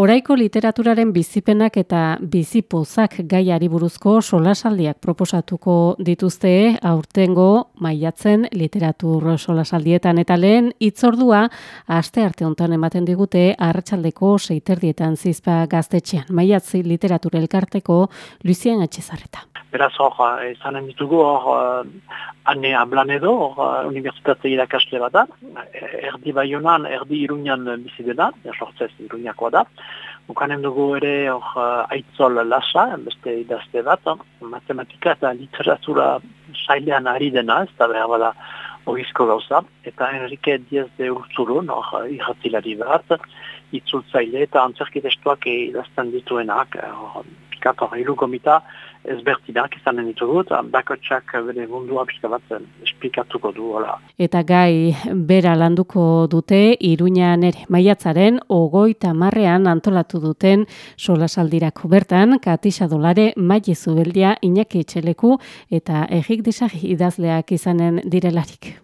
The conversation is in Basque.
Oraiko literaturaren bizipenak eta bizipozak gaiari buruzko solasaldiak proposatuko dituzte aurtengo maiatzen literatur solasaldietan eta lehen itzordua aste arte hontan ematen digute arratsaldeko seiterdietan zizpa gaztetxean. Maiatzi literatur elkarteko Luizien Atxezarreta. Beraz hor, izanen ditugu hor, ane ablan edo, hor, universitate irakasle bat da, erdi baionan, erdi irunian bizi dena, sortzez iruniakoa da. Bukanen dugu ere hor, aitzol lasa, beste idazte bat, matematika eta literatura sailean ari dena, ez da behar bada ogizko gauza, eta Enrique Diaz de Urzurun, hor, irratilari bat, itzultzaile eta antzerkitestuak idazten dituenak, hor, pikat hor, ilu gomita, ezbertinak izanen ditugu, eta bakotxak bere mundua pixka bat esplikatuko du, hola. Eta gai, bera landuko dute, iruñan ere maiatzaren, ogoita marrean antolatu duten solasaldirako bertan, katisa dolare, maile zubeldia, inaki etxeleku, eta egik disagi idazleak izanen direlarik.